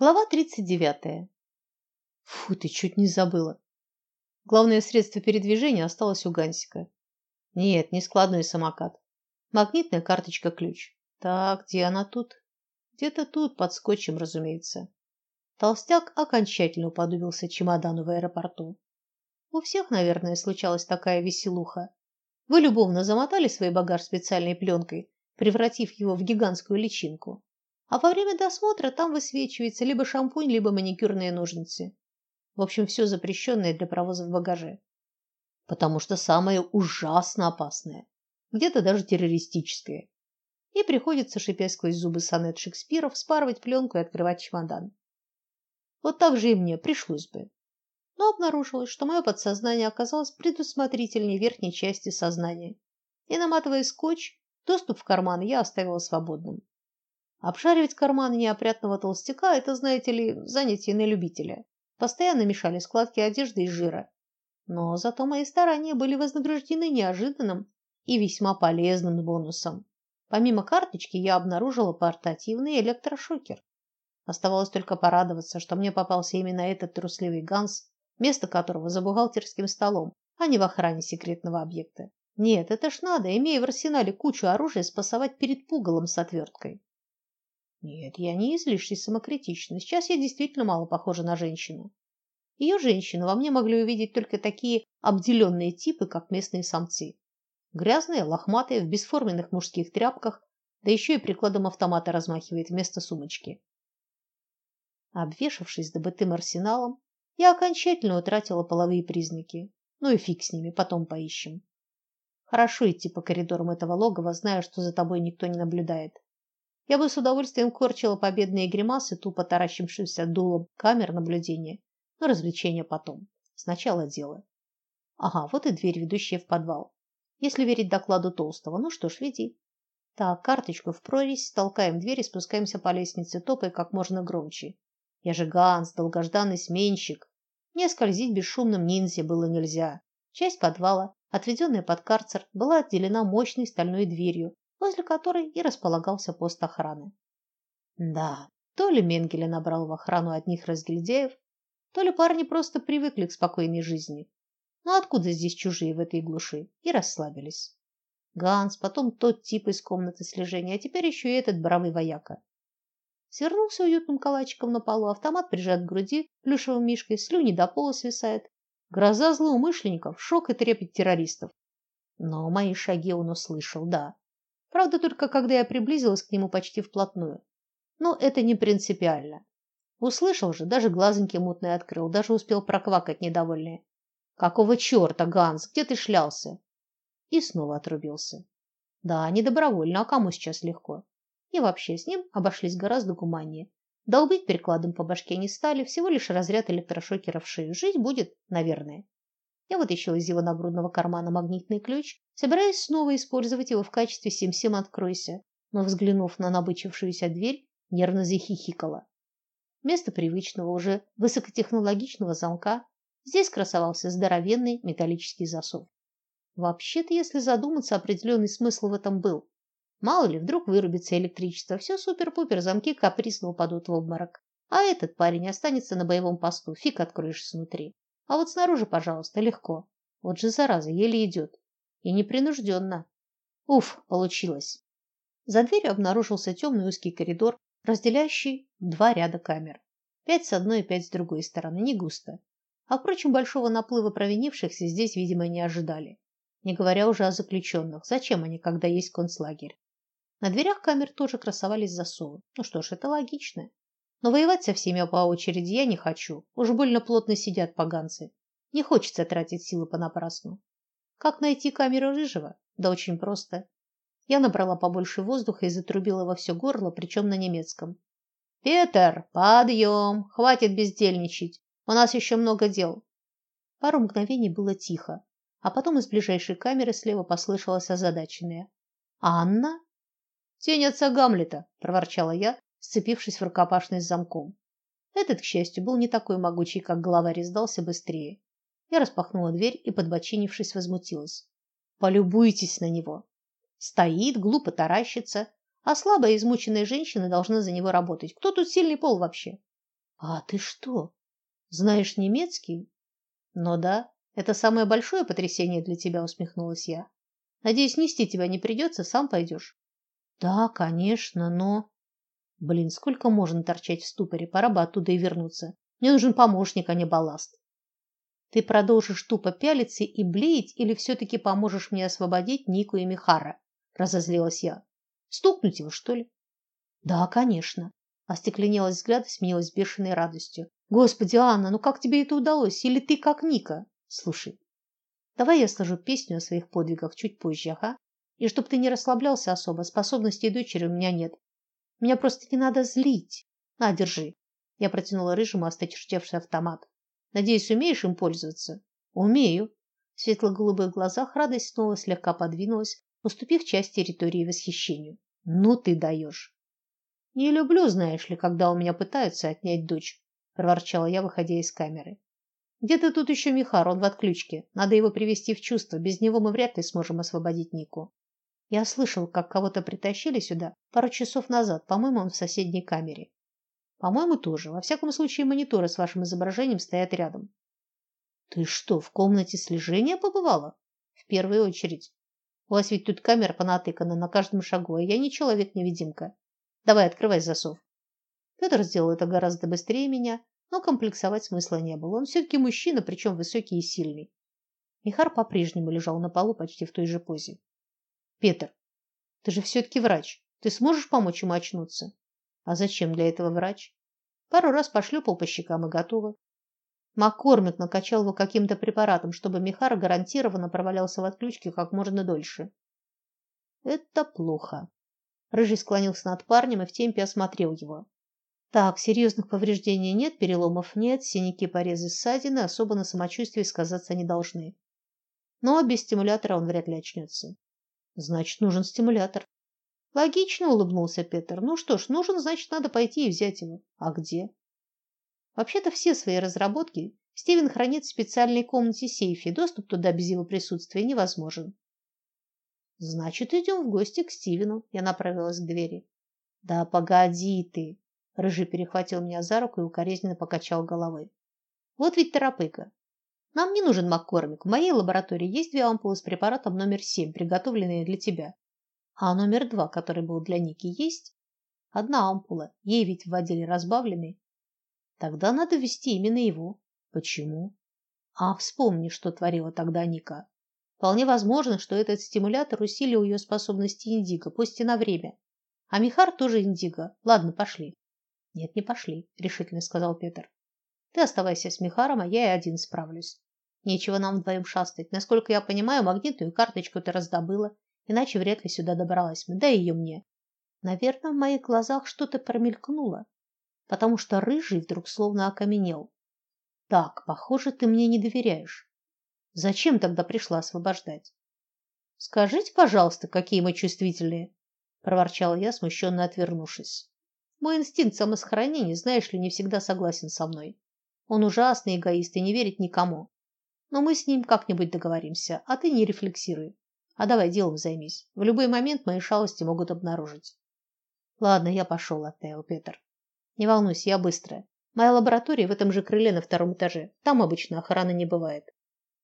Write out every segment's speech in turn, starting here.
Глава 39. Фу, ты чуть не забыла. Главное средство передвижения осталось у Гансика. Нет, не складной самокат. Магнитная карточка-ключ. Так, где она тут? Где-то тут, под скотчем, разумеется. Толстяк окончательно уподобился чемодану в аэропорту. У всех, наверное, случалась такая веселуха. Вы любовно замотали свой багаж специальной пленкой, превратив его в гигантскую личинку а во время досмотра там высвечивается либо шампунь, либо маникюрные ножницы. В общем, все запрещенное для провоза в багаже. Потому что самое ужасно опасное, где-то даже террористическое. И приходится, шипя сквозь зубы сонет Шекспира, вспарывать пленку и открывать чемодан. Вот так же и мне пришлось бы. Но обнаружилось, что мое подсознание оказалось предусмотрительнее верхней части сознания. И наматывая скотч, доступ в карман я оставила свободным. Обшаривать карманы неопрятного толстяка это, знаете ли, занятие на любителя. Постоянно мешали складки одежды и жира. Но зато мои старания были вознаграждены неожиданным и весьма полезным бонусом. Помимо карточки я обнаружила портативный электрошокер. Оставалось только порадоваться, что мне попался именно этот трусливый Ганс, место которого за бухгалтерским столом, а не в охране секретного объекта. Нет, это ж надо, имея в арсенале кучу оружия, спасовать перед пугалом с отверткой. Нет, я не излишне самокритична. Сейчас я действительно мало похожа на женщину. Ее женщину во мне могли увидеть только такие обделенные типы, как местные самцы. Грязные, лохматые, в бесформенных мужских тряпках, да еще и прикладом автомата размахивает вместо сумочки. Обвешавшись добытым арсеналом, я окончательно утратила половые признаки. Ну и фиг с ними, потом поищем. Хорошо идти по коридорам этого логова, зная, что за тобой никто не наблюдает. Я бы с удовольствием корчила победные гримасы, тупо таращившимся дулом камер наблюдения, но развлечения потом. Сначала дело. Ага, вот и дверь, ведущая в подвал. Если верить докладу Толстого. Ну что ж, веди. Так, карточку в прорезь, толкаем дверь и спускаемся по лестнице, топая как можно громче. Я же Ганс, долгожданный сменщик. Мне скользить бесшумным ниндзя было нельзя. Часть подвала, отведенная под карцер, была отделена мощной стальной дверью, возле которой и располагался пост охраны. Да, то ли Менгеле набрал в охрану одних разгильдяев, то ли парни просто привыкли к спокойной жизни. Но откуда здесь чужие в этой глуши? И расслабились. Ганс, потом тот тип из комнаты слежения, а теперь еще и этот бравый вояка. Свернулся уютным калачиком на полу, автомат прижат к груди, плюшевым мишкой, слюни до пола свисает. Гроза злоумышленников, шок и трепет террористов. Но мои шаги он услышал, да. Правда, только когда я приблизилась к нему почти вплотную. Но это не принципиально. Услышал же, даже глазоньки мутные открыл, даже успел проквакать недовольный. Какого черта, Ганс, где ты шлялся? И снова отрубился. Да, не добровольно, а кому сейчас легко? И вообще с ним обошлись гораздо гуманнее. Долбить перекладом по башке не стали, всего лишь разряд электрошокера в шею. Жить будет, наверное. Я вытащила из его нагрудного кармана магнитный ключ, собираясь снова использовать его в качестве «сим-сим откройся», но, взглянув на набычившуюся дверь, нервно захихикала. Вместо привычного уже высокотехнологичного замка здесь красовался здоровенный металлический засов. Вообще-то, если задуматься, определенный смысл в этом был. Мало ли, вдруг вырубится электричество, все супер-пупер, замки капризно упадут в обморок. А этот парень останется на боевом посту, фиг откроешь снутри. А вот снаружи, пожалуйста, легко. Вот же зараза, еле идет. И непринужденно. Уф, получилось. За дверью обнаружился темный узкий коридор, разделяющий два ряда камер. Пять с одной и пять с другой стороны, не густо. А впрочем, большого наплыва провинившихся здесь, видимо, не ожидали. Не говоря уже о заключенных. Зачем они, когда есть концлагерь? На дверях камер тоже красовались засовы. Ну что ж, это логично. Но воевать со всеми по очереди я не хочу. Уж больно плотно сидят поганцы. Не хочется тратить силы понапрасну. Как найти камеру рыжего? Да очень просто. Я набрала побольше воздуха и затрубила во все горло, причем на немецком. Петр, подъем! Хватит бездельничать. У нас еще много дел. Пару мгновений было тихо, а потом из ближайшей камеры слева послышалось озадаченное: "Анна?" "Тень отца Гамлета", проворчала я, сцепившись в рукопашной с замком. Этот, к счастью, был не такой могучий, как главарь, сдался быстрее. Я распахнула дверь и, подбочинившись, возмутилась. Полюбуйтесь на него. Стоит, глупо таращится, а слабая измученная женщина должна за него работать. Кто тут сильный пол вообще? А ты что? Знаешь немецкий? Ну да, это самое большое потрясение для тебя, усмехнулась я. Надеюсь, нести тебя не придется, сам пойдешь. Да, конечно, но Блин, сколько можно торчать в ступоре? Пора бы оттуда и вернуться. Мне нужен помощник, а не балласт. Ты продолжишь тупо пялиться и блеять или все таки поможешь мне освободить Нику и Михара? разозлилась я. Стукнуть его, что ли? Да, конечно. Остекленелость взгляда сменилась бешеной радостью. Господи, Анна, ну как тебе это удалось? Или ты как Ника? Слушай, давай я сложу песню о своих подвигах чуть позже, ага? И чтоб ты не расслаблялся особо, способностей дочери у меня нет. Меня просто не надо злить. На, держи. Я протянула рыжему осточертевший автомат. Надеюсь, умеешь им пользоваться? Умею. В светло-голубых глазах радость снова слегка подвинулась, уступив часть территории восхищению. Ну ты даешь. Не люблю, знаешь ли, когда у меня пытаются отнять дочь, проворчала я, выходя из камеры. Где-то тут еще Михар, он в отключке. Надо его привести в чувство. Без него мы вряд ли сможем освободить Нику. Я слышал, как кого-то притащили сюда пару часов назад. По-моему, он в соседней камере. По-моему, тоже. Во всяком случае, мониторы с вашим изображением стоят рядом. Ты что, в комнате слежения побывала? В первую очередь. У вас ведь тут камера понатыкана на каждом шагу, а я не человек-невидимка. Давай, открывай засов. Петр сделал это гораздо быстрее меня, но комплексовать смысла не было. Он все таки мужчина, причем высокий и сильный. Михар по-прежнему лежал на полу почти в той же позе. Петр, ты же все-таки врач. Ты сможешь помочь ему очнуться? А зачем для этого врач? Пару раз пошлепал по щекам и готово. Маккормик накачал его каким-то препаратом, чтобы Михар гарантированно провалялся в отключке как можно дольше. Это плохо. Рыжий склонился над парнем и в темпе осмотрел его. Так, серьезных повреждений нет, переломов нет, синяки, порезы, ссадины особо на самочувствии сказаться не должны. Но без стимулятора он вряд ли очнется. Значит, нужен стимулятор. Логично, улыбнулся Петр. Ну что ж, нужен, значит, надо пойти и взять его. А где? Вообще-то все свои разработки Стивен хранит в специальной комнате сейфе. Доступ туда без его присутствия невозможен. Значит, идем в гости к Стивену. Я направилась к двери. Да погоди ты. Рыжий перехватил меня за руку и укоризненно покачал головой. Вот ведь торопыга. Нам не нужен Маккормик. В моей лаборатории есть две ампулы с препаратом номер семь, приготовленные для тебя. А номер два, который был для Ники, есть? Одна ампула. Ей ведь вводили разбавленный. Тогда надо ввести именно его. Почему? А вспомни, что творила тогда Ника. Вполне возможно, что этот стимулятор усилил ее способности индиго, пусть и на время. А Михар тоже индиго. Ладно, пошли. Нет, не пошли, решительно сказал Петр. Ты оставайся с Михаром, а я и один справлюсь. Нечего нам вдвоем шастать. Насколько я понимаю, магнитную карточку ты раздобыла, иначе вряд ли сюда добралась бы. Дай ее мне. Наверное, в моих глазах что-то промелькнуло, потому что рыжий вдруг словно окаменел. Так, похоже, ты мне не доверяешь. Зачем тогда пришла освобождать? Скажите, пожалуйста, какие мы чувствительные, проворчала я, смущенно отвернувшись. Мой инстинкт самосохранения, знаешь ли, не всегда согласен со мной. Он ужасный эгоист и не верит никому. Но мы с ним как-нибудь договоримся, а ты не рефлексируй. А давай делом займись. В любой момент мои шалости могут обнаружить. Ладно, я пошел, оттаял Петр. Не волнуйся, я быстро. Моя лаборатория в этом же крыле на втором этаже. Там обычно охраны не бывает.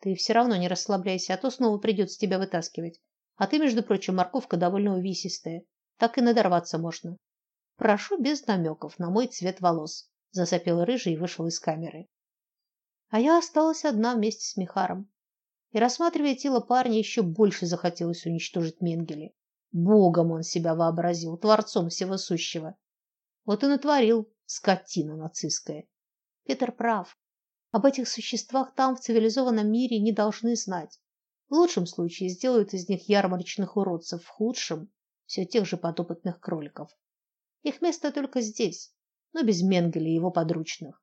Ты все равно не расслабляйся, а то снова придется тебя вытаскивать. А ты, между прочим, морковка довольно увесистая. Так и надорваться можно. Прошу без намеков на мой цвет волос засопел рыжий и вышел из камеры. А я осталась одна вместе с Михаром. И рассматривая тело парня, еще больше захотелось уничтожить Менгеле. Богом он себя вообразил, творцом всего сущего. Вот и натворил скотина нацистская. Петр прав. Об этих существах там в цивилизованном мире не должны знать. В лучшем случае сделают из них ярмарочных уродцев, в худшем все тех же подопытных кроликов. Их место только здесь, но без Менгеля и его подручных.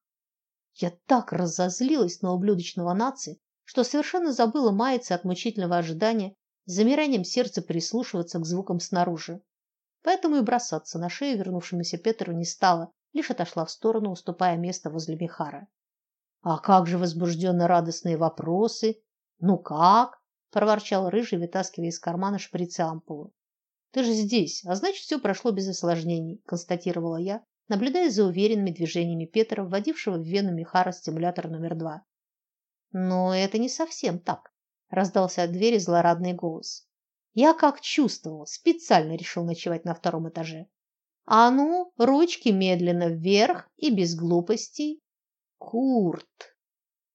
Я так разозлилась на ублюдочного нации, что совершенно забыла маяться от мучительного ожидания, с замиранием сердца прислушиваться к звукам снаружи. Поэтому и бросаться на шею вернувшемуся Петру не стала, лишь отошла в сторону, уступая место возле Михара. А как же возбужденно радостные вопросы? Ну как? проворчал рыжий, вытаскивая из кармана шприц и ампулу. Ты же здесь, а значит, все прошло без осложнений, констатировала я, наблюдая за уверенными движениями Петра, вводившего в вену Михара стимулятор номер два. Но это не совсем так, раздался от двери злорадный голос. Я как чувствовал, специально решил ночевать на втором этаже. А ну, ручки медленно вверх и без глупостей. Курт,